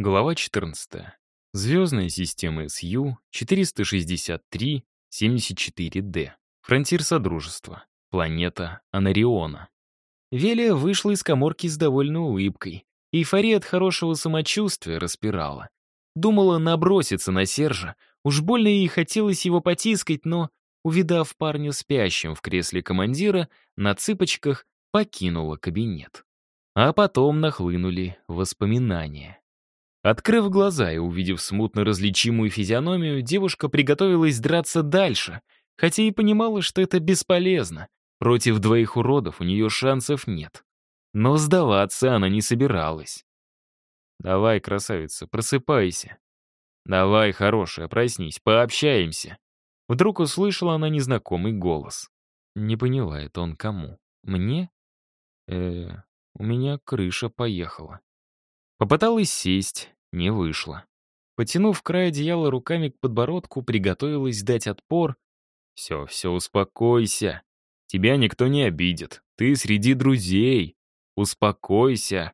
Глава 14. Звездная система СЮ 463-74D. Фронтир Содружества. Планета Анариона. Велия вышла из коморки с довольной улыбкой. Эйфория от хорошего самочувствия распирала. Думала наброситься на Сержа. Уж больно ей хотелось его потискать, но, увидав парня спящим в кресле командира, на цыпочках покинула кабинет. А потом нахлынули воспоминания. Открыв глаза и увидев смутно различимую физиономию, девушка приготовилась драться дальше, хотя и понимала, что это бесполезно. Против двоих уродов у нее шансов нет. Но сдаваться она не собиралась. «Давай, красавица, просыпайся. Давай, хорошая, проснись, пообщаемся». Вдруг услышала она незнакомый голос. Не поняла, это он кому? Мне? э у меня крыша поехала. Попыталась сесть, не вышло. Потянув край одеяла руками к подбородку, приготовилась дать отпор. «Все, все, успокойся. Тебя никто не обидит. Ты среди друзей. Успокойся».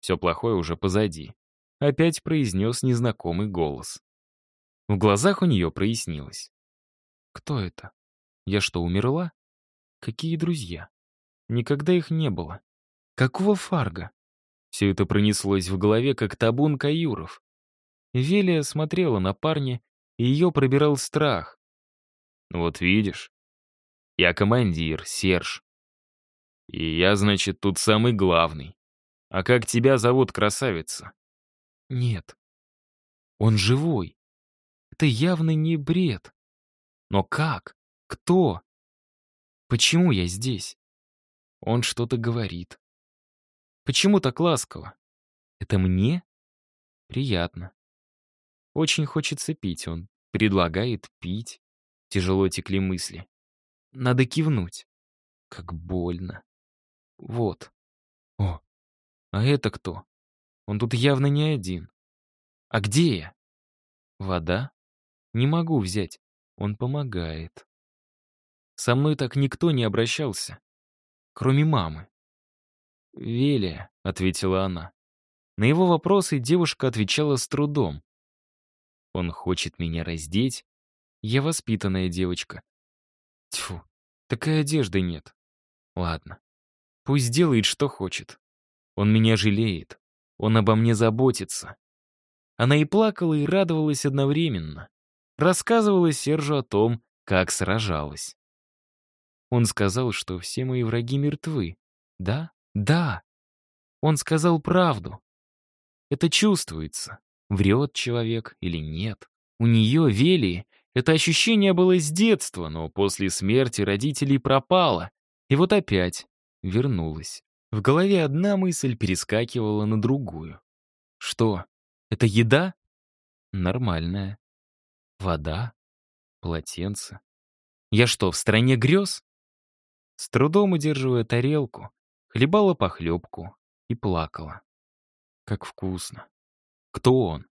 Все плохое уже позади. Опять произнес незнакомый голос. В глазах у нее прояснилось. «Кто это? Я что, умерла? Какие друзья? Никогда их не было. Какого фарга? Все это пронеслось в голове, как табун каюров. Велия смотрела на парня, и ее пробирал страх. «Вот видишь, я командир, Серж. И я, значит, тут самый главный. А как тебя зовут, красавица?» «Нет. Он живой. Это явно не бред. Но как? Кто? Почему я здесь?» Он что-то говорит. Почему так ласково? Это мне? Приятно. Очень хочется пить, он предлагает пить. Тяжело текли мысли. Надо кивнуть. Как больно. Вот. О, а это кто? Он тут явно не один. А где я? Вода? Не могу взять. Он помогает. Со мной так никто не обращался, кроме мамы. «Велия», — ответила она. На его вопросы девушка отвечала с трудом. «Он хочет меня раздеть? Я воспитанная девочка». Тьфу, такой одежды нет. Ладно, пусть делает, что хочет. Он меня жалеет, он обо мне заботится. Она и плакала, и радовалась одновременно. Рассказывала Сержу о том, как сражалась. Он сказал, что все мои враги мертвы. Да? Да, он сказал правду. Это чувствуется, врет человек или нет. У нее, Вели, это ощущение было с детства, но после смерти родителей пропало. И вот опять вернулось. В голове одна мысль перескакивала на другую. Что, это еда? Нормальная. Вода? Полотенце? Я что, в стране грез? С трудом удерживая тарелку, хлебала похлебку и плакала. Как вкусно. Кто он?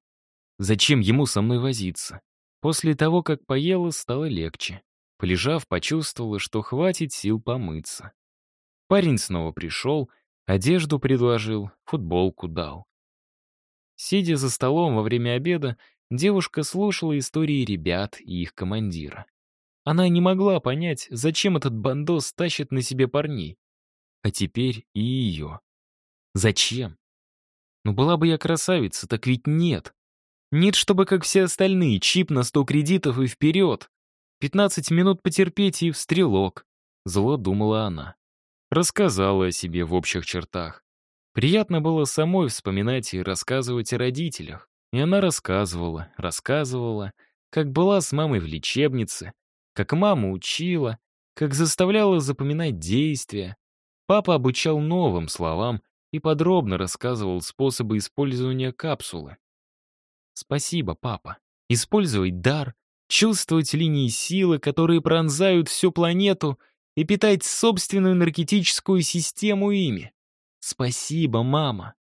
Зачем ему со мной возиться? После того, как поела, стало легче. Полежав, почувствовала, что хватит сил помыться. Парень снова пришел, одежду предложил, футболку дал. Сидя за столом во время обеда, девушка слушала истории ребят и их командира. Она не могла понять, зачем этот бандос тащит на себе парней а теперь и ее. Зачем? Ну была бы я красавица, так ведь нет. Нет, чтобы как все остальные, чип на сто кредитов и вперед. Пятнадцать минут потерпеть и в стрелок. Зло думала она. Рассказала о себе в общих чертах. Приятно было самой вспоминать и рассказывать о родителях. И она рассказывала, рассказывала, как была с мамой в лечебнице, как мама учила, как заставляла запоминать действия, Папа обучал новым словам и подробно рассказывал способы использования капсулы. Спасибо, папа. Использовать дар, чувствовать линии силы, которые пронзают всю планету, и питать собственную энергетическую систему ими. Спасибо, мама.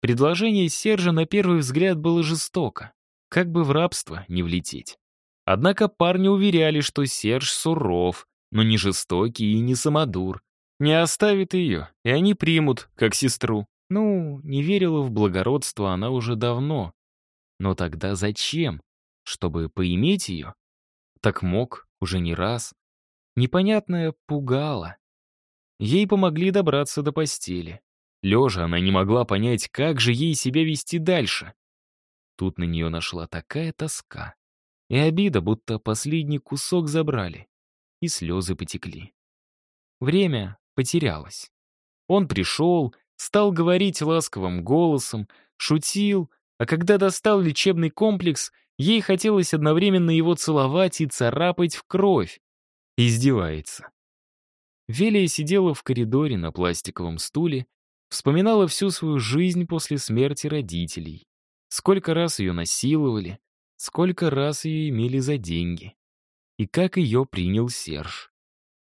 Предложение Сержа на первый взгляд было жестоко. Как бы в рабство не влететь. Однако парни уверяли, что Серж суров, но не жестокий и не самодур, не оставит ее, и они примут, как сестру. Ну, не верила в благородство она уже давно. Но тогда зачем? Чтобы поиметь ее? Так мог, уже не раз. Непонятное пугало. Ей помогли добраться до постели. Лежа она не могла понять, как же ей себя вести дальше. Тут на нее нашла такая тоска. И обида, будто последний кусок забрали. И слезы потекли. Время потерялось. Он пришел, стал говорить ласковым голосом, шутил, а когда достал лечебный комплекс, ей хотелось одновременно его целовать и царапать в кровь. Издевается. Велия сидела в коридоре на пластиковом стуле, вспоминала всю свою жизнь после смерти родителей. Сколько раз ее насиловали, сколько раз ее имели за деньги. И как ее принял Серж.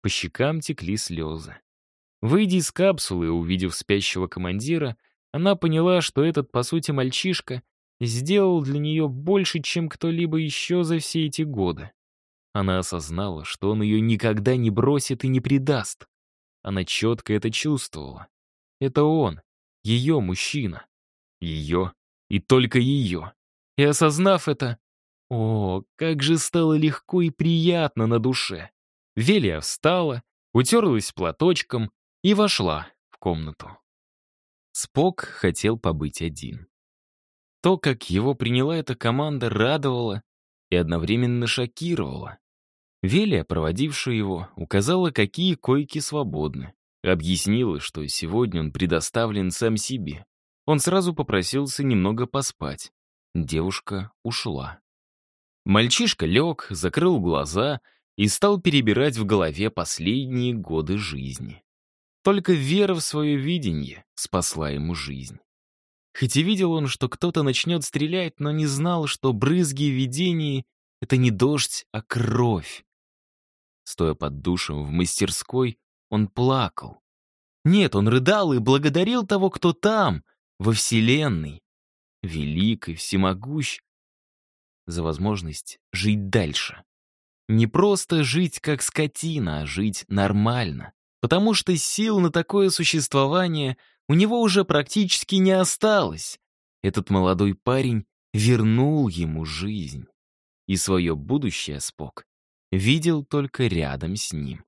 По щекам текли слезы. Выйдя из капсулы и увидев спящего командира, она поняла, что этот, по сути, мальчишка сделал для нее больше, чем кто-либо еще за все эти годы. Она осознала, что он ее никогда не бросит и не предаст. Она четко это чувствовала. Это он, ее мужчина. Ее и только ее. И осознав это, о, как же стало легко и приятно на душе. Велия встала, утерлась платочком и вошла в комнату. Спок хотел побыть один. То, как его приняла эта команда, радовало и одновременно шокировало. Велия, проводившая его, указала, какие койки свободны. Объяснила, что сегодня он предоставлен сам себе. Он сразу попросился немного поспать. Девушка ушла. Мальчишка лег, закрыл глаза и стал перебирать в голове последние годы жизни. Только вера в свое видение спасла ему жизнь. Хоть и видел он, что кто-то начнет стрелять, но не знал, что брызги в видении — это не дождь, а кровь. Стоя под душем в мастерской, он плакал. Нет, он рыдал и благодарил того, кто там, во Вселенной, велик и всемогущ, за возможность жить дальше. Не просто жить как скотина, а жить нормально. Потому что сил на такое существование у него уже практически не осталось. Этот молодой парень вернул ему жизнь. И свое будущее Спок видел только рядом с ним.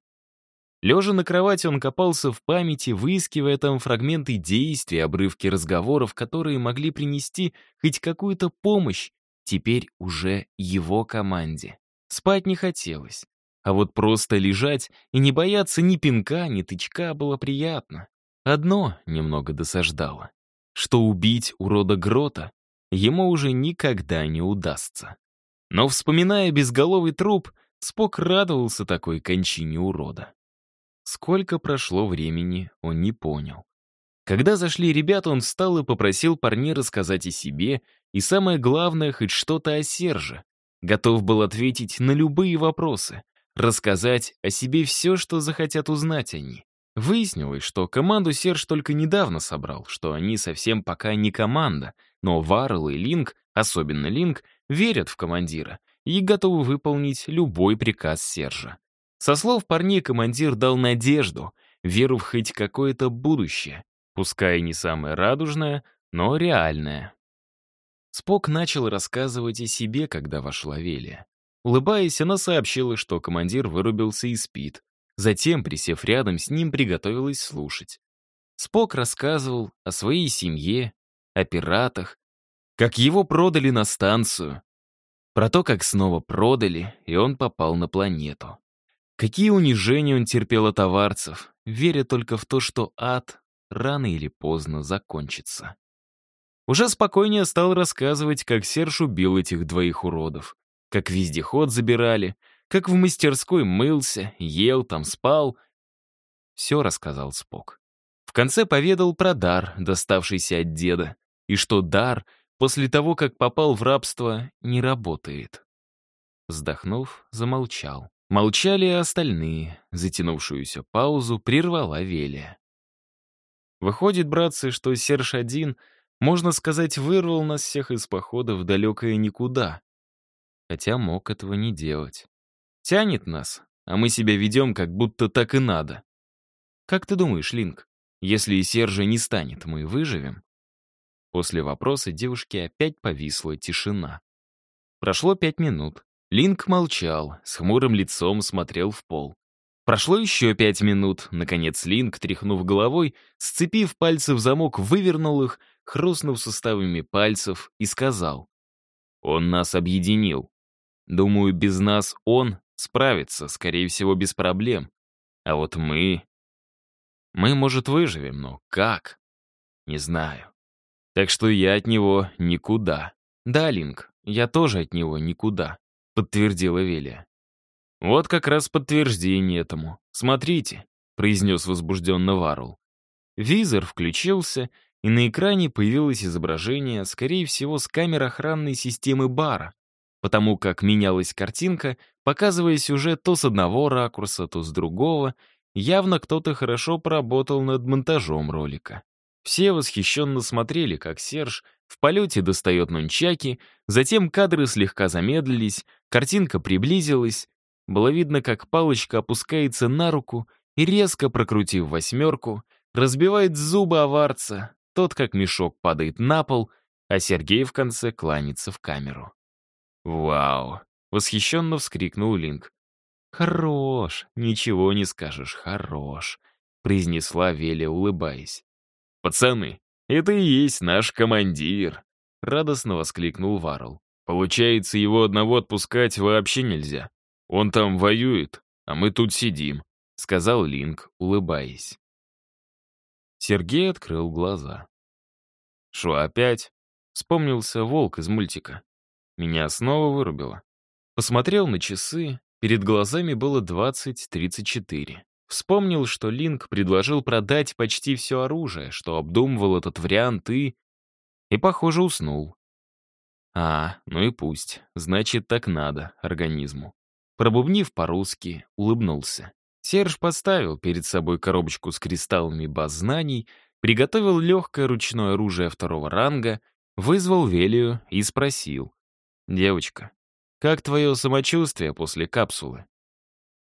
Лежа на кровати, он копался в памяти, выискивая там фрагменты действий, обрывки разговоров, которые могли принести хоть какую-то помощь теперь уже его команде. Спать не хотелось. А вот просто лежать и не бояться ни пинка, ни тычка было приятно. Одно немного досаждало, что убить урода Грота ему уже никогда не удастся. Но, вспоминая безголовый труп, Спок радовался такой кончине урода. Сколько прошло времени, он не понял. Когда зашли ребята, он встал и попросил парней рассказать о себе и, самое главное, хоть что-то о Серже. Готов был ответить на любые вопросы, рассказать о себе все, что захотят узнать они. Выяснилось, что команду Серж только недавно собрал, что они совсем пока не команда, но Варл и Линк, особенно Линк, верят в командира и готовы выполнить любой приказ Сержа. Со слов парней командир дал надежду, веру в хоть какое-то будущее, пускай не самое радужное, но реальное. Спок начал рассказывать о себе, когда вошла Велия. Улыбаясь, она сообщила, что командир вырубился и спит. Затем, присев рядом с ним, приготовилась слушать. Спок рассказывал о своей семье, о пиратах, как его продали на станцию, про то, как снова продали, и он попал на планету. Какие унижения он терпел от товарцев, веря только в то, что ад рано или поздно закончится. Уже спокойнее стал рассказывать, как Серж убил этих двоих уродов, как вездеход забирали, как в мастерской мылся, ел там, спал. Все рассказал Спок. В конце поведал про дар, доставшийся от деда, и что дар — после того, как попал в рабство, не работает. Вздохнув, замолчал. Молчали и остальные. Затянувшуюся паузу прервала Велия. Выходит, братцы, что Серж один, можно сказать, вырвал нас всех из похода в далекое никуда. Хотя мог этого не делать. Тянет нас, а мы себя ведем, как будто так и надо. Как ты думаешь, Линк, Если и Сержа не станет, мы выживем?» После вопроса девушки опять повисла тишина. Прошло пять минут. Линк молчал, с хмурым лицом смотрел в пол. Прошло еще пять минут. Наконец Линк, тряхнув головой, сцепив пальцы в замок, вывернул их, хрустнув суставами пальцев, и сказал. «Он нас объединил. Думаю, без нас он справится, скорее всего, без проблем. А вот мы... Мы, может, выживем, но как? Не знаю. Так что я от него никуда. Да, Линк, я тоже от него никуда», — подтвердила Велия. «Вот как раз подтверждение этому. Смотрите», — произнес возбужденно Варул. Визор включился, и на экране появилось изображение, скорее всего, с камер охранной системы бара, потому как менялась картинка, показывая сюжет то с одного ракурса, то с другого, явно кто-то хорошо поработал над монтажом ролика. Все восхищенно смотрели, как Серж в полете достает нунчаки, затем кадры слегка замедлились, картинка приблизилась, было видно, как палочка опускается на руку и, резко прокрутив восьмерку, разбивает зубы аварца, тот, как мешок, падает на пол, а Сергей в конце кланится в камеру. «Вау!» — восхищенно вскрикнул Линк. «Хорош, ничего не скажешь, хорош», — произнесла Веля, улыбаясь. «Пацаны, это и есть наш командир», — радостно воскликнул Варл. «Получается, его одного отпускать вообще нельзя. «Он там воюет, а мы тут сидим», — сказал Линк, улыбаясь. Сергей открыл глаза. «Шо, опять?» — вспомнился волк из мультика. Меня снова вырубило. Посмотрел на часы, перед глазами было 20.34. Вспомнил, что Линк предложил продать почти все оружие, что обдумывал этот вариант и... И, похоже, уснул. А, ну и пусть. Значит, так надо организму. Пробубнив по-русски, улыбнулся. Серж поставил перед собой коробочку с кристаллами баз знаний, приготовил легкое ручное оружие второго ранга, вызвал Велию и спросил. «Девочка, как твое самочувствие после капсулы?»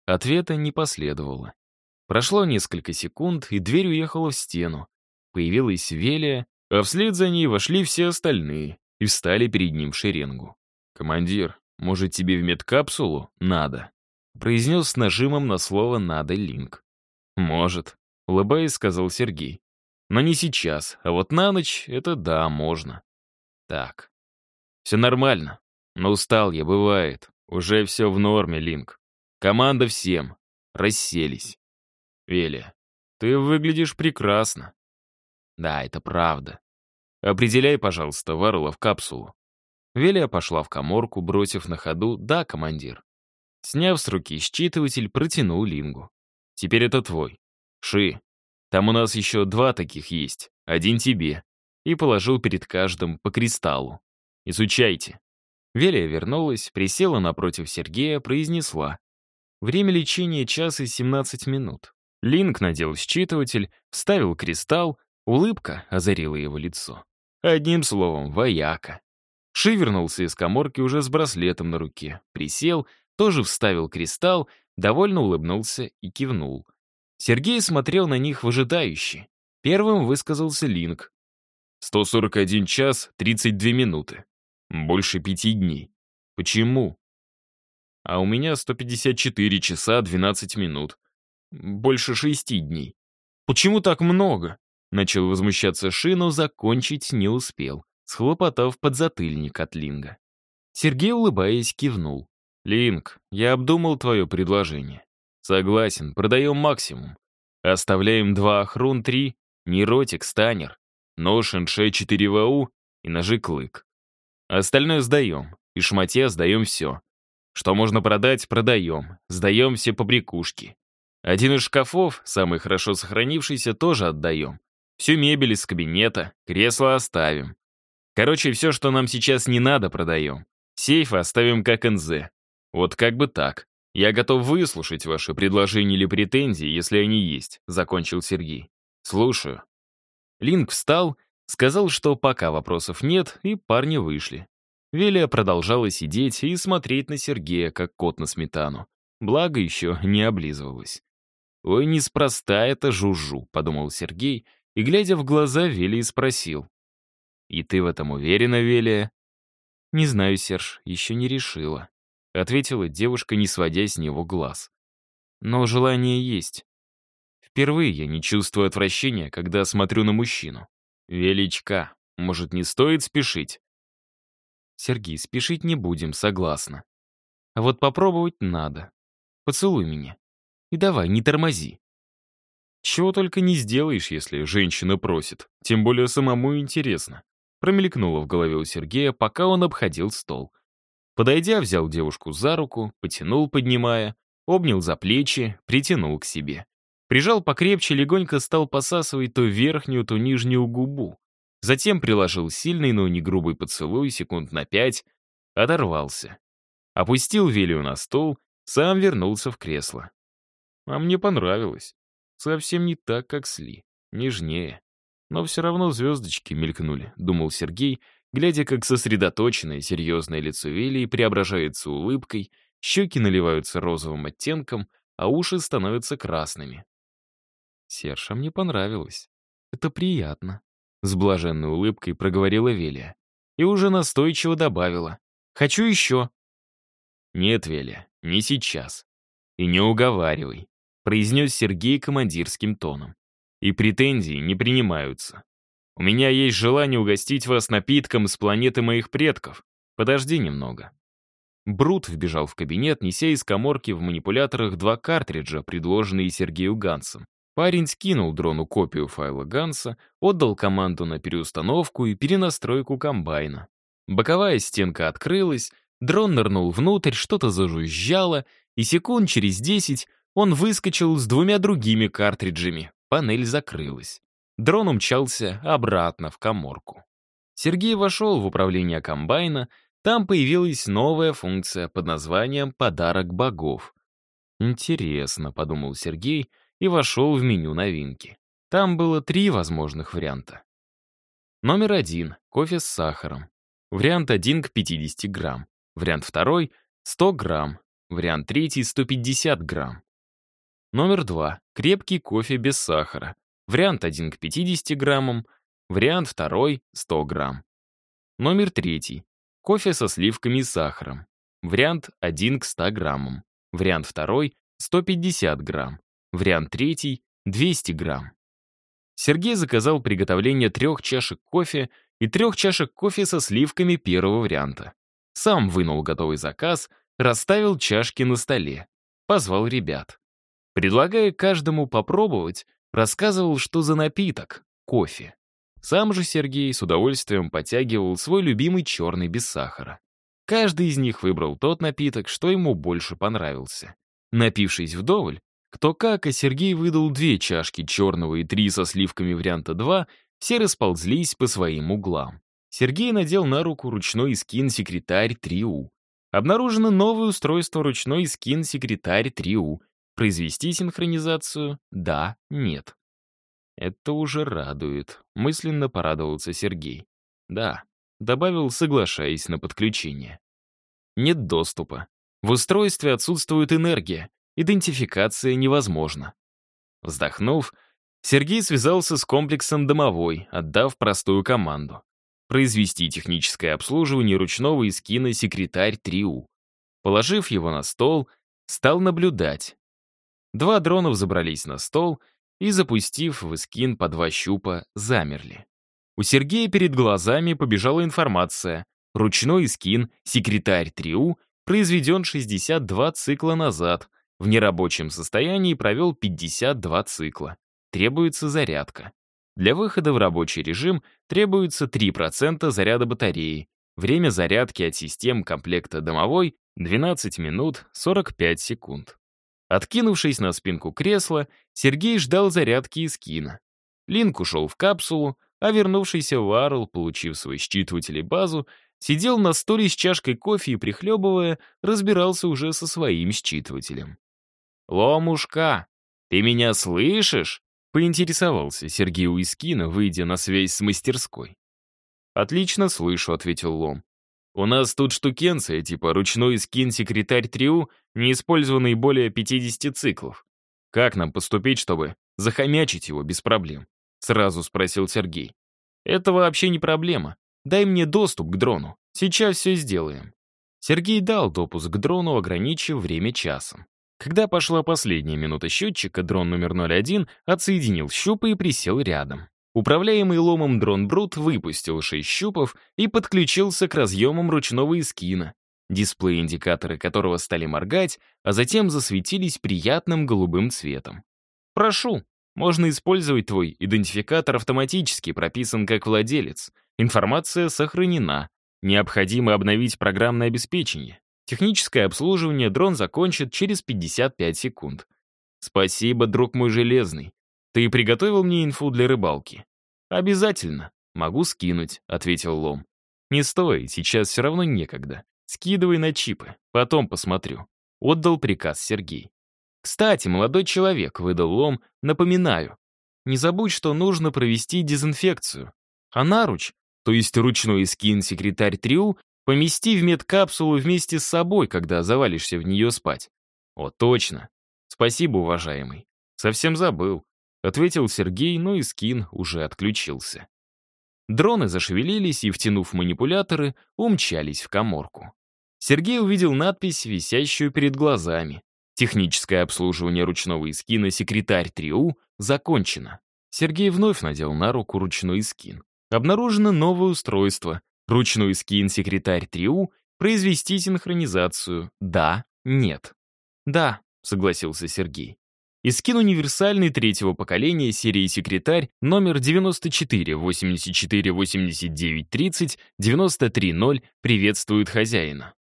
Ответа не последовало. Прошло несколько секунд, и дверь уехала в стену. Появилась Велия, а вслед за ней вошли все остальные и встали перед ним в шеренгу. «Командир, может, тебе в медкапсулу? Надо. Произнес с нажимом на слово «надо» Линк. Может, улыбаясь, сказал Сергей. Но не сейчас, а вот на ночь это да, можно. Так. Все нормально. Но устал я, бывает. Уже все в норме, Линк. Команда всем. Расселись. Велия, ты выглядишь прекрасно. Да, это правда. Определяй, пожалуйста, Варла в капсулу. Велия пошла в коморку, бросив на ходу «Да, командир». Сняв с руки считыватель, протянул Лингу. «Теперь это твой. Ши. Там у нас еще два таких есть. Один тебе». И положил перед каждым по кристаллу. «Изучайте». Велия вернулась, присела напротив Сергея, произнесла. Время лечения час и 17 минут. Линк надел считыватель, вставил кристалл, улыбка озарила его лицо. Одним словом, вояка. Ши вернулся из коморки уже с браслетом на руке. Присел, тоже вставил кристалл, довольно улыбнулся и кивнул. Сергей смотрел на них выжидающе. Первым высказался Линк. «141 час 32 минуты. Больше пяти дней. Почему?» «А у меня 154 часа 12 минут. Больше шести дней. Почему так много?» Начал возмущаться Ши, но закончить не успел схлопотав подзатыльник от Линга. Сергей, улыбаясь, кивнул. «Линк, я обдумал твое предложение. Согласен, продаем максимум. Оставляем два Ахрун-3, Нейротик, Станер, нож НШ-4ВУ и ножи Клык. Остальное сдаем, и шмате сдаем все. Что можно продать, продаем, сдаем все побрякушки. Один из шкафов, самый хорошо сохранившийся, тоже отдаем. Всю мебель из кабинета, кресло оставим. Короче, все, что нам сейчас не надо, продаем. Сейфы оставим как НЗ. Вот как бы так. Я готов выслушать ваши предложения или претензии, если они есть», — закончил Сергей. «Слушаю». Линк встал, сказал, что пока вопросов нет, и парни вышли. Велия продолжала сидеть и смотреть на Сергея, как кот на сметану. Благо еще не облизывалась. «Ой, неспроста это жужжу», — подумал Сергей, и, глядя в глаза, Велии спросил. «И ты в этом уверена, Велия?» «Не знаю, Серж, еще не решила», — ответила девушка, не сводя с него глаз. «Но желание есть. Впервые я не чувствую отвращения, когда смотрю на мужчину. Величка, может, не стоит спешить?» «Сергей, спешить не будем, согласна. А вот попробовать надо. Поцелуй меня. И давай, не тормози. Чего только не сделаешь, если женщина просит. Тем более самому интересно. Промелькнуло в голове у Сергея, пока он обходил стол. Подойдя, взял девушку за руку, потянул, поднимая, обнял за плечи, притянул к себе. Прижал покрепче, легонько стал посасывать то верхнюю, то нижнюю губу. Затем приложил сильный, но не грубый поцелуй, секунд на пять, оторвался. Опустил Велию на стол, сам вернулся в кресло. А мне понравилось. Совсем не так, как Сли. Нежнее. Но все равно звездочки мелькнули, думал Сергей, глядя, как сосредоточенное, серьезное лицо Велии преображается улыбкой, щеки наливаются розовым оттенком, а уши становятся красными. Серша мне понравилось. Это приятно. С блаженной улыбкой проговорила Велия. И уже настойчиво добавила. «Хочу еще». «Нет, Велия, не сейчас. И не уговаривай», произнес Сергей командирским тоном. «И претензии не принимаются. У меня есть желание угостить вас напитком с планеты моих предков. Подожди немного». Брут вбежал в кабинет, неся из коморки в манипуляторах два картриджа, предложенные Сергею Гансом. Парень скинул дрону копию файла Ганса, отдал команду на переустановку и перенастройку комбайна. Боковая стенка открылась, дрон нырнул внутрь, что-то зажужжало, и секунд через десять он выскочил с двумя другими картриджами. Панель закрылась. Дрон умчался обратно в коморку. Сергей вошел в управление комбайна, там появилась новая функция под названием «Подарок богов». «Интересно», — подумал Сергей, — и вошел в меню новинки. Там было три возможных варианта. Номер один — кофе с сахаром. Вариант 1 к 50 грамм. Вариант второй — 100 грамм. Вариант третий — 150 грамм. Номер два — крепкий кофе без сахара. Вариант 1 к 50 граммам. Вариант второй — 100 грамм. Номер третий — кофе со сливками и сахаром. Вариант 1 к 100 граммам. Вариант второй — 150 грамм. Вариант третий — 200 грамм. Сергей заказал приготовление трех чашек кофе и трех чашек кофе со сливками первого варианта. Сам вынул готовый заказ, расставил чашки на столе. Позвал ребят. Предлагая каждому попробовать, рассказывал, что за напиток — кофе. Сам же Сергей с удовольствием подтягивал свой любимый черный без сахара. Каждый из них выбрал тот напиток, что ему больше понравился. Напившись вдоволь, кто как, а Сергей выдал две чашки черного и три со сливками варианта 2, все расползлись по своим углам. Сергей надел на руку ручной скин «Секретарь 3У». Обнаружено новое устройство ручной скин «Секретарь 3У». Произвести синхронизацию? Да, нет. Это уже радует. Мысленно порадовался Сергей. Да, добавил, соглашаясь на подключение. Нет доступа. В устройстве отсутствует энергия. Идентификация невозможна. Вздохнув, Сергей связался с комплексом «Домовой», отдав простую команду. Произвести техническое обслуживание ручного эскина «Секретарь 3У». Положив его на стол, стал наблюдать. Два дрона забрались на стол и, запустив в эскин по два щупа, замерли. У Сергея перед глазами побежала информация. Ручной эскин «Секретарь 3У» произведен 62 цикла назад — в нерабочем состоянии провел 52 цикла. Требуется зарядка. Для выхода в рабочий режим требуется 3% заряда батареи. Время зарядки от систем комплекта домовой — 12 минут 45 секунд. Откинувшись на спинку кресла, Сергей ждал зарядки из кино. Линк ушел в капсулу, а вернувшийся Варл, получив свой считыватель и базу, сидел на столе с чашкой кофе и, прихлебывая, разбирался уже со своим считывателем. «Ломушка, ты меня слышишь?» — поинтересовался Сергей Уискина, выйдя на связь с мастерской. «Отлично слышу», — ответил Лом. «У нас тут штукенция, типа ручной скин-секретарь Триу, не использованный более 50 циклов. как нам поступить, чтобы захомячить его без проблем?» Сразу спросил Сергей. «Это вообще не проблема. Дай мне доступ к дрону. Сейчас все сделаем». Сергей дал допуск к дрону, ограничив время часом. Когда пошла последняя минута счетчика, дрон номер 01 отсоединил щупы и присел рядом. Управляемый ломом дрон Брут выпустил шесть щупов и подключился к разъемам ручного эскина, дисплей-индикаторы которого стали моргать, а затем засветились приятным голубым цветом. «Прошу, можно использовать твой идентификатор автоматически, прописан как владелец. Информация сохранена. Необходимо обновить программное обеспечение. Техническое обслуживание дрон закончит через 55 секунд. Спасибо, друг мой железный. Ты приготовил мне инфу для рыбалки? Обязательно. Могу скинуть, ответил Лом. Не стой, сейчас все равно некогда. Скидывай на чипы, потом посмотрю. Отдал приказ Сергей. Кстати, молодой человек, выдал Лом, напоминаю. Не забудь, что нужно провести дезинфекцию. А наруч, то есть ручной скин-секретарь Триу, помести в медкапсулу вместе с собой, когда завалишься в нее спать. О, точно. Спасибо, уважаемый. Совсем забыл. Ответил Сергей, но и скин уже отключился. Дроны зашевелились и, втянув манипуляторы, умчались в коморку. Сергей увидел надпись, висящую перед глазами. Техническое обслуживание ручного эскина «Секретарь Триу» закончено. Сергей вновь надел на руку ручной эскин. Обнаружено новое устройство. Ручной эскин «Секретарь Триу» произвести синхронизацию. Да, нет. Да, согласился Сергей. Искин универсальный третьего поколения серии «Секретарь» номер 94 84 89 30 93 0 приветствует хозяина.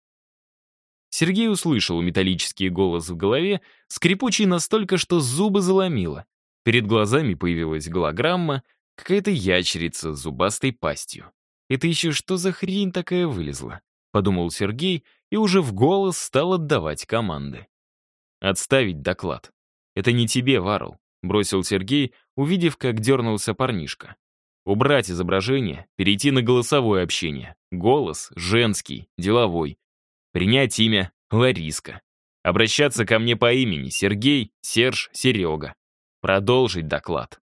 Сергей услышал металлический голос в голове, скрипучий настолько, что зубы заломило. Перед глазами появилась голограмма, какая-то ящерица с зубастой пастью. «Это еще что за хрень такая вылезла?» — подумал Сергей и уже в голос стал отдавать команды. «Отставить доклад. «Это не тебе, Варл», — бросил Сергей, увидев, как дернулся парнишка. «Убрать изображение, перейти на голосовое общение. Голос женский, деловой. Принять имя Лариска. Обращаться ко мне по имени Сергей, Серж, Серега. Продолжить доклад».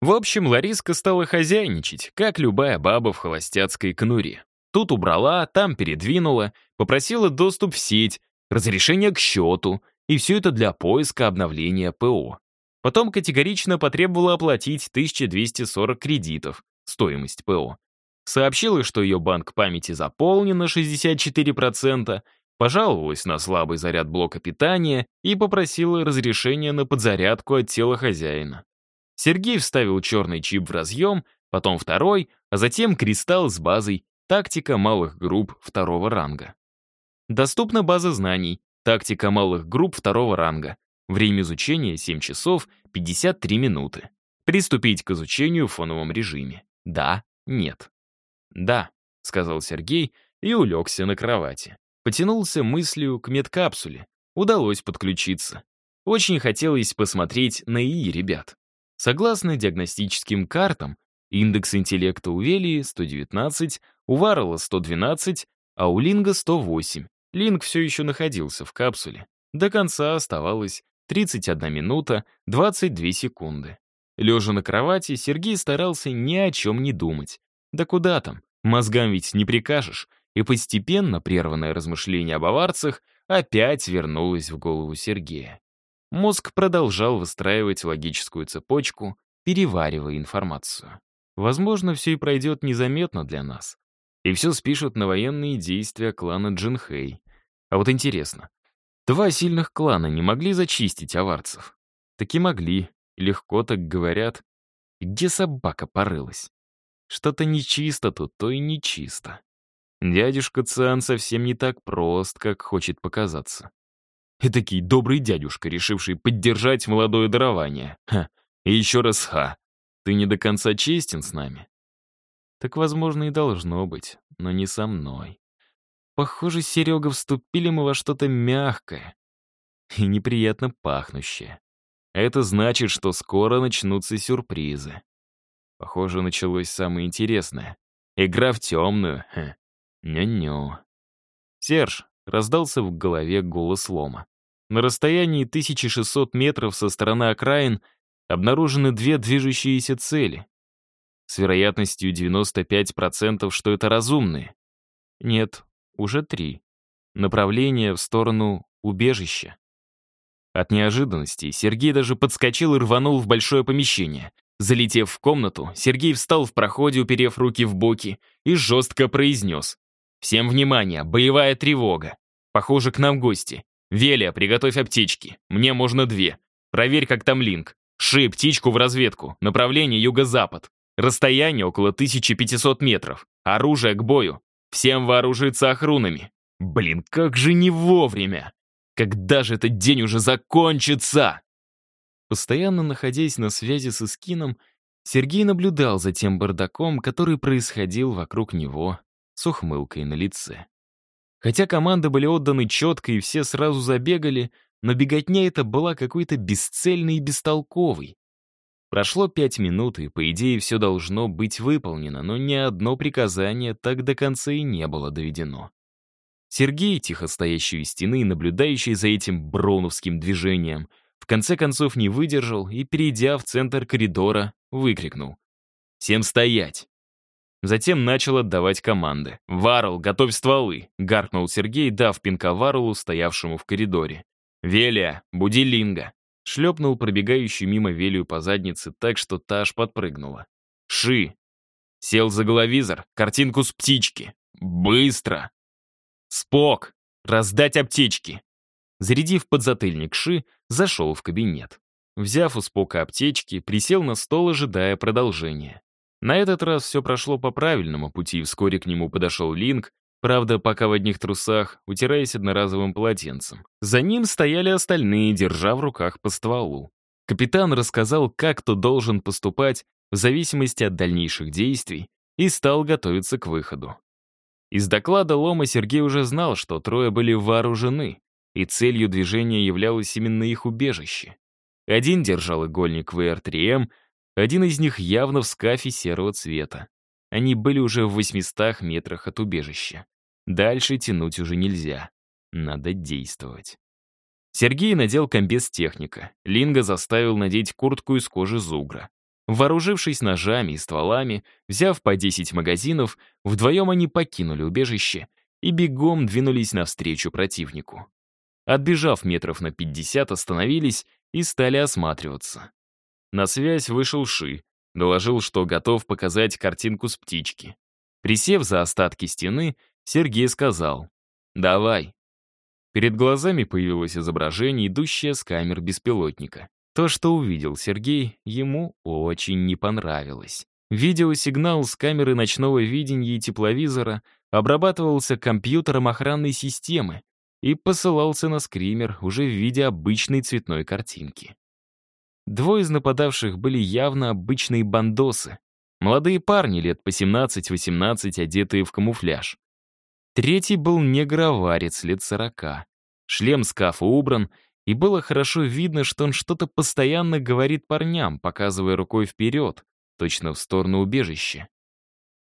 В общем, Лариска стала хозяйничать, как любая баба в холостяцкой кнуре. Тут убрала, там передвинула, попросила доступ в сеть, разрешение к счету, и все это для поиска обновления ПО. Потом категорично потребовала оплатить 1240 кредитов, стоимость ПО. Сообщила, что ее банк памяти заполнен на 64%, пожаловалась на слабый заряд блока питания и попросила разрешения на подзарядку от тела хозяина. Сергей вставил черный чип в разъем, потом второй, а затем кристалл с базой «Тактика малых групп второго ранга». Доступна база знаний, Тактика малых групп второго ранга. Время изучения 7 часов 53 минуты. Приступить к изучению в фоновом режиме. Да, нет. Да, сказал Сергей и улегся на кровати. Потянулся мыслью к медкапсуле. Удалось подключиться. Очень хотелось посмотреть на ИИ ребят. Согласно диагностическим картам, индекс интеллекта у Велии 119, у Варрелла 112, а у Линга 108. Линк все еще находился в капсуле. До конца оставалось 31 минута 22 секунды. Лежа на кровати, Сергей старался ни о чем не думать. Да куда там, мозгам ведь не прикажешь. И постепенно прерванное размышление об аварцах опять вернулось в голову Сергея. Мозг продолжал выстраивать логическую цепочку, переваривая информацию. Возможно, все и пройдет незаметно для нас. И все спишут на военные действия клана Джинхэй. А вот интересно, два сильных клана не могли зачистить аварцев? Таки могли, легко так говорят. Где собака порылась? Что-то нечисто тут, то и нечисто. Дядюшка Циан совсем не так прост, как хочет показаться. Этакий добрый дядюшка, решивший поддержать молодое дарование. Ха. И еще раз ха. Ты не до конца честен с нами. Так, возможно, и должно быть, но не со мной. Похоже, Серега, вступили мы во что-то мягкое и неприятно пахнущее. Это значит, что скоро начнутся сюрпризы. Похоже, началось самое интересное. Игра в темную. Ню-ню. «Серж», — раздался в голове голос Лома. На расстоянии 1600 метров со стороны окраин обнаружены две движущиеся цели. С вероятностью 95%, что это разумные. Нет, уже три. Направление в сторону убежища. От неожиданности Сергей даже подскочил и рванул в большое помещение. Залетев в комнату, Сергей встал в проходе, уперев руки в боки, и жестко произнес. «Всем внимание, боевая тревога. Похоже, к нам гости. Велия, приготовь аптечки. Мне можно две. Проверь, как там линк. Ши птичку в разведку. Направление юго-запад. Расстояние около 1500 метров. Оружие к бою. Всем вооружиться охрунами. Блин, как же не вовремя! Когда же этот день уже закончится? Постоянно находясь на связи с Искином, Сергей наблюдал за тем бардаком, который происходил вокруг него с ухмылкой на лице. Хотя команды были отданы четко и все сразу забегали, но беготня эта была какой-то бесцельной и бестолковой. Прошло пять минут, и, по идее, все должно быть выполнено, но ни одно приказание так до конца и не было доведено. Сергей, тихо стоящий у стены и наблюдающий за этим броуновским движением, в конце концов не выдержал и, перейдя в центр коридора, выкрикнул. «Всем стоять!» Затем начал отдавать команды. «Варл, готовь стволы!» — гаркнул Сергей, дав пинка Варлу, стоявшему в коридоре. «Велия, буди Линга!» — шлепнул пробегающую мимо Велию по заднице так, что та аж подпрыгнула. «Ши!» Сел за головизор, картинку с птички. «Быстро!» «Спок! Раздать аптечки!» Зарядив подзатыльник Ши, зашел в кабинет. Взяв у Спока аптечки, присел на стол, ожидая продолжения. На этот раз все прошло по правильному пути, и вскоре к нему подошел Линк, правда, пока в одних трусах, утираясь одноразовым полотенцем. За ним стояли остальные, держа в руках по стволу. Капитан рассказал, как кто должен поступать в зависимости от дальнейших действий, и стал готовиться к выходу. Из доклада Лома Сергей уже знал, что трое были вооружены, и целью движения являлось именно их убежище. Один держал игольник ВР-3М, один из них явно в скафе серого цвета. Они были уже в 800 метрах от убежища. Дальше тянуть уже нельзя. Надо действовать. Сергей надел комбез техника. Линга заставил надеть куртку из кожи зугра. Вооружившись ножами и стволами, взяв по 10 магазинов, вдвоем они покинули убежище и бегом двинулись навстречу противнику. Отбежав метров на 50, остановились и стали осматриваться. На связь вышел Ши, доложил, что готов показать картинку с птички. Присев за остатки стены, Сергей сказал «Давай». Перед глазами появилось изображение, идущее с камер беспилотника. То, что увидел Сергей, ему очень не понравилось. Видеосигнал с камеры ночного видения и тепловизора обрабатывался компьютером охранной системы и посылался на скример уже в виде обычной цветной картинки. Двое из нападавших были явно обычные бандосы. Молодые парни лет по 17-18, одетые в камуфляж. Третий был негроварец лет сорока. Шлем скафа убран, и было хорошо видно, что он что-то постоянно говорит парням, показывая рукой вперед, точно в сторону убежища.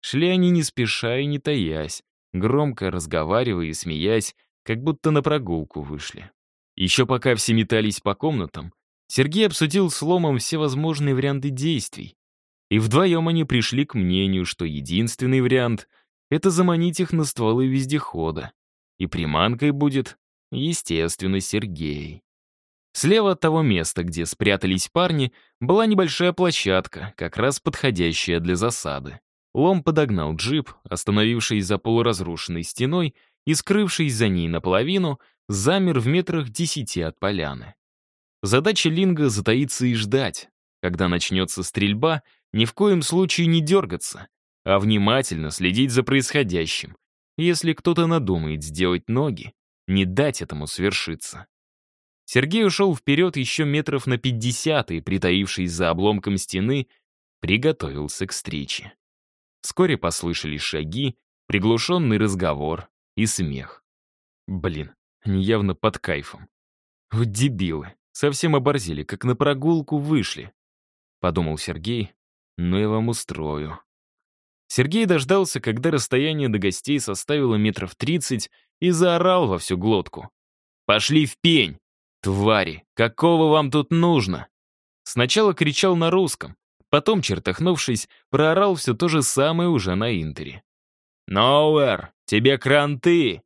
Шли они не спеша и не таясь, громко разговаривая и смеясь, как будто на прогулку вышли. Еще пока все метались по комнатам, Сергей обсудил с Ломом все возможные варианты действий. И вдвоем они пришли к мнению, что единственный вариант — это заманить их на стволы вездехода. И приманкой будет, естественно, Сергей. Слева от того места, где спрятались парни, была небольшая площадка, как раз подходящая для засады. Лом подогнал джип, остановившись за полуразрушенной стеной и, скрывшись за ней наполовину, замер в метрах десяти от поляны. Задача Линга — затаиться и ждать. Когда начнется стрельба, ни в коем случае не дергаться, а внимательно следить за происходящим. Если кто-то надумает сделать ноги, не дать этому свершиться. Сергей ушел вперед еще метров на пятьдесят и, притаившись за обломком стены, приготовился к встрече. Вскоре послышались шаги, приглушенный разговор и смех. Блин, они явно под кайфом. Вот дебилы, совсем оборзели, как на прогулку вышли. Подумал Сергей, ну я вам устрою. Сергей дождался, когда расстояние до гостей составило метров тридцать, и заорал во всю глотку. «Пошли в пень! «Твари, какого вам тут нужно?» Сначала кричал на русском, потом, чертыхнувшись, проорал все то же самое уже на интере. «Ноуэр, тебе кранты!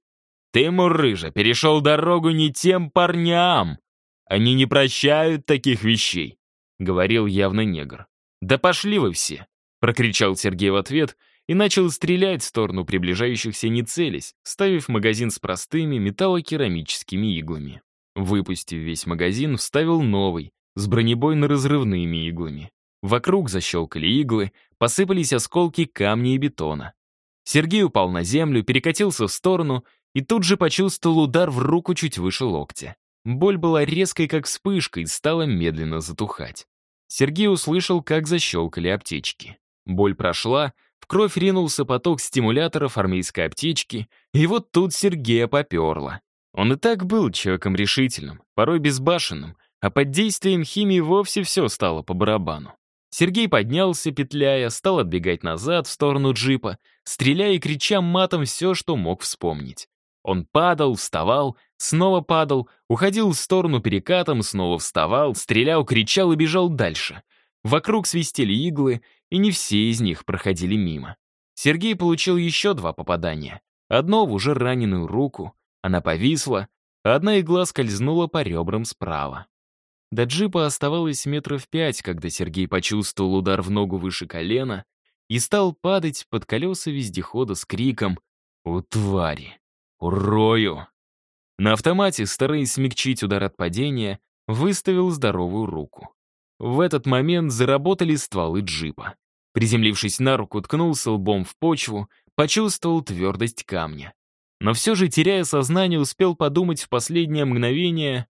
Ты, мурыжа, перешел дорогу не тем парням! Они не прощают таких вещей!» — говорил явно негр. «Да пошли вы все!» — прокричал Сергей в ответ и начал стрелять в сторону приближающихся не целясь, ставив магазин с простыми металлокерамическими иглами. Выпустив весь магазин, вставил новый, с бронебойно-разрывными иглами. Вокруг защелкали иглы, посыпались осколки камня и бетона. Сергей упал на землю, перекатился в сторону и тут же почувствовал удар в руку чуть выше локтя. Боль была резкой, как вспышка, и стала медленно затухать. Сергей услышал, как защелкали аптечки. Боль прошла, в кровь ринулся поток стимуляторов армейской аптечки, и вот тут Сергея поперло. Он и так был человеком решительным, порой безбашенным, а под действием химии вовсе все стало по барабану. Сергей поднялся, петляя, стал отбегать назад в сторону джипа, стреляя и крича матом все, что мог вспомнить. Он падал, вставал, снова падал, уходил в сторону перекатом, снова вставал, стрелял, кричал и бежал дальше. Вокруг свистели иглы, и не все из них проходили мимо. Сергей получил еще два попадания. Одно в уже раненую руку, она повисла, а одна игла скользнула по ребрам справа. До джипа оставалось метров пять, когда Сергей почувствовал удар в ногу выше колена и стал падать под колеса вездехода с криком «У твари! Урою!». На автомате, стараясь смягчить удар от падения, выставил здоровую руку. В этот момент заработали стволы джипа. Приземлившись на руку, ткнулся лбом в почву, почувствовал твердость камня. Но все же, теряя сознание, успел подумать в последнее мгновение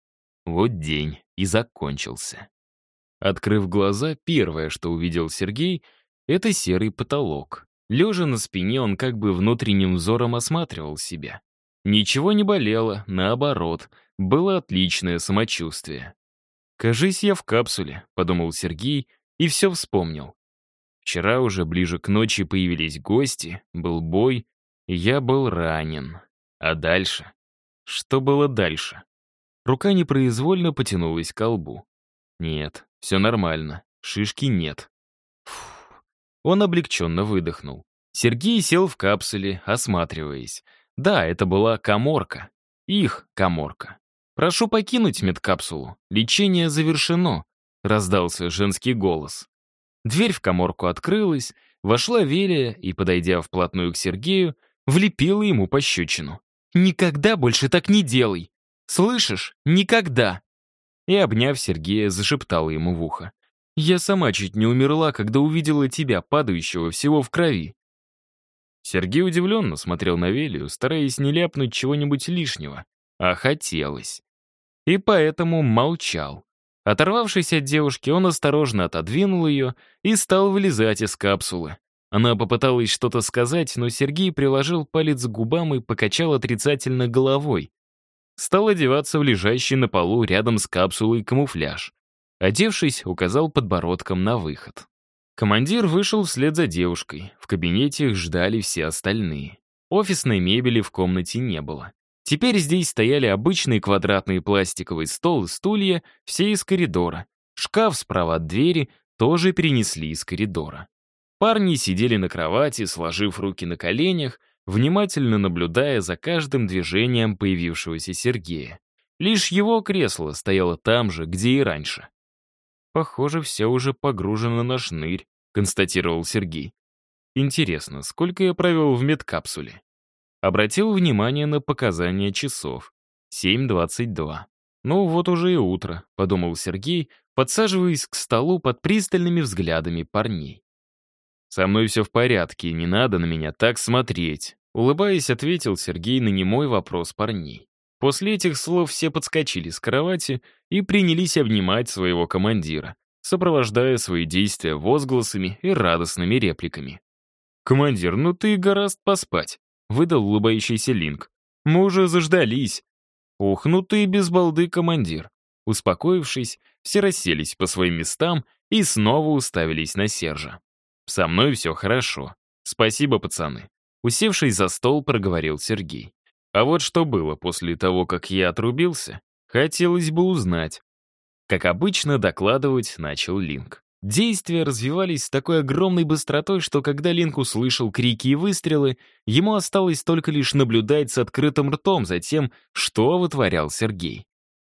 «Вот день и закончился». Открыв глаза, первое, что увидел Сергей, это серый потолок. Лежа на спине, он как бы внутренним взором осматривал себя. Ничего не болело, наоборот, было отличное самочувствие. «Кажись, я в капсуле», — подумал Сергей и все вспомнил. Вчера уже ближе к ночи появились гости, был бой, я был ранен. А дальше? Что было дальше? Рука непроизвольно потянулась к лбу. Нет, все нормально, шишки нет. Фух. Он облегченно выдохнул. Сергей сел в капсуле, осматриваясь. Да, это была коморка. Их коморка. «Прошу покинуть медкапсулу. Лечение завершено», — раздался женский голос. Дверь в коморку открылась, вошла Велия и, подойдя вплотную к Сергею, влепила ему пощечину. «Никогда больше так не делай! Слышишь? Никогда!» И, обняв Сергея, зашептала ему в ухо. «Я сама чуть не умерла, когда увидела тебя, падающего всего в крови». Сергей удивленно смотрел на Велию, стараясь не ляпнуть чего-нибудь лишнего, а хотелось. И поэтому молчал. Оторвавшись от девушки, он осторожно отодвинул ее и стал вылезать из капсулы. Она попыталась что-то сказать, но Сергей приложил палец к губам и покачал отрицательно головой. Стал одеваться в лежащий на полу рядом с капсулой камуфляж. Одевшись, указал подбородком на выход. Командир вышел вслед за девушкой. В кабинете их ждали все остальные. Офисной мебели в комнате не было. Теперь здесь стояли обычный квадратный пластиковый стол и стулья, все из коридора. Шкаф справа от двери тоже перенесли из коридора. Парни сидели на кровати, сложив руки на коленях, внимательно наблюдая за каждым движением появившегося Сергея. Лишь его кресло стояло там же, где и раньше. «Похоже, все уже погружено на шнырь», — констатировал Сергей. «Интересно, сколько я провел в медкапсуле?» Обратил внимание на показания часов. 7.22. «Ну, вот уже и утро», — подумал Сергей, подсаживаясь к столу под пристальными взглядами парней. «Со мной все в порядке, не надо на меня так смотреть», улыбаясь, ответил Сергей на немой вопрос парней. После этих слов все подскочили с кровати и принялись обнимать своего командира, сопровождая свои действия возгласами и радостными репликами. «Командир, ну ты гораст поспать», — выдал улыбающийся Линк. «Мы уже заждались». «Ух, ну ты без балды, командир». Успокоившись, все расселись по своим местам и снова уставились на Сержа. «Со мной все хорошо. Спасибо, пацаны». Усевшись за стол, проговорил Сергей. А вот что было после того, как я отрубился, Хотелось бы узнать. Как обычно, докладывать начал Линк. Действия развивались с такой огромной быстротой, что когда Линк услышал крики и выстрелы, ему осталось только лишь наблюдать с открытым ртом за тем, что вытворял Сергей.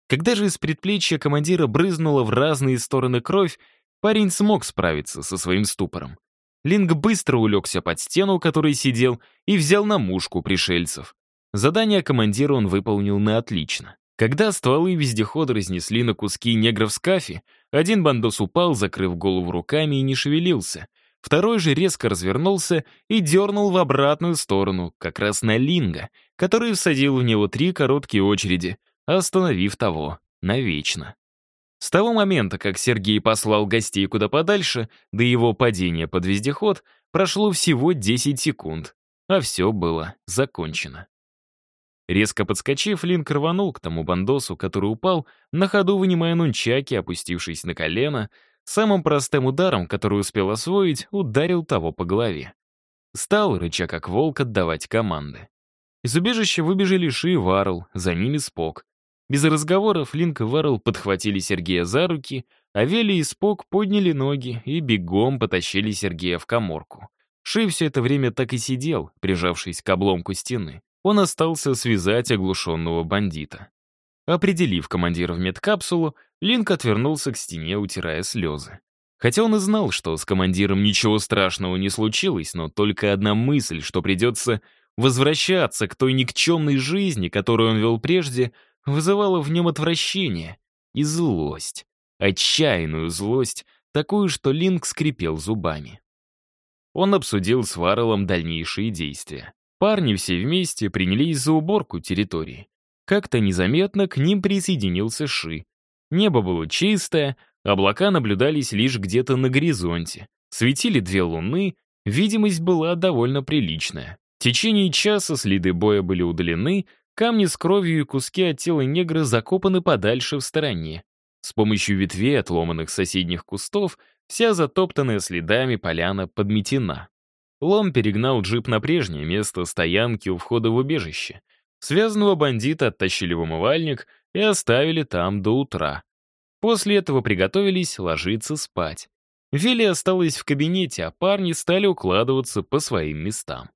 Когда же из предплечья командира брызнула в разные стороны кровь, парень смог справиться со своим ступором. Линк быстро улегся под стену, которой сидел, и взял на мушку пришельцев. Задание командира он выполнил на отлично. Когда стволы вездехода разнесли на куски негров с кафи, один бандос упал, закрыв голову руками и не шевелился. Второй же резко развернулся и дернул в обратную сторону, как раз на Линга, который всадил в него три короткие очереди, остановив того навечно. С того момента, как Сергей послал гостей куда подальше, до его падения под вездеход, прошло всего 10 секунд, а все было закончено. Резко подскочив, Линк рванул к тому бандосу, который упал, на ходу вынимая нунчаки, опустившись на колено, самым простым ударом, который успел освоить, ударил того по голове. Стал, рыча как волк, отдавать команды. Из убежища выбежали Ши и Варл, за ними Спок. Без разговоров Линк и Варл подхватили Сергея за руки, а Вели и Спок подняли ноги и бегом потащили Сергея в коморку. Ши все это время так и сидел, прижавшись к обломку стены он остался связать оглушенного бандита. Определив командира в медкапсулу, Линк отвернулся к стене, утирая слезы. Хотя он и знал, что с командиром ничего страшного не случилось, но только одна мысль, что придется возвращаться к той никчемной жизни, которую он вел прежде, вызывала в нем отвращение и злость. Отчаянную злость, такую, что Линк скрипел зубами. Он обсудил с Варлом дальнейшие действия. Парни все вместе принялись за уборку территории. Как-то незаметно к ним присоединился Ши. Небо было чистое, облака наблюдались лишь где-то на горизонте. Светили две луны, видимость была довольно приличная. В течение часа следы боя были удалены, камни с кровью и куски от тела негра закопаны подальше в стороне. С помощью ветвей, отломанных соседних кустов, вся затоптанная следами поляна подметена. Лом перегнал джип на прежнее место стоянки у входа в убежище. Связанного бандита оттащили в умывальник и оставили там до утра. После этого приготовились ложиться спать. Вилли осталась в кабинете, а парни стали укладываться по своим местам.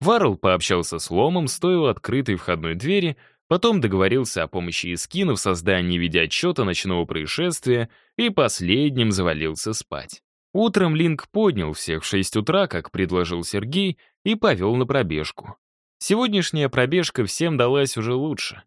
Варл пообщался с Ломом, стоя у открытой входной двери, потом договорился о помощи Искина в создании видеоотчета ночного происшествия и последним завалился спать. Утром Линк поднял всех в 6 утра, как предложил Сергей, и повел на пробежку. Сегодняшняя пробежка всем далась уже лучше.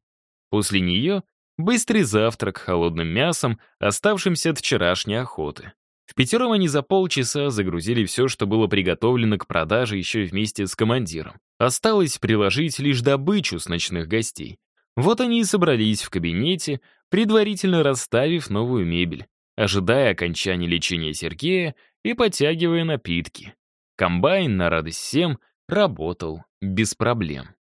После нее быстрый завтрак холодным мясом, оставшимся от вчерашней охоты. В пятером они за полчаса загрузили все, что было приготовлено к продаже еще вместе с командиром. Осталось приложить лишь добычу с ночных гостей. Вот они и собрались в кабинете, предварительно расставив новую мебель ожидая окончания лечения Сергея и подтягивая напитки. Комбайн, на радость всем, работал без проблем.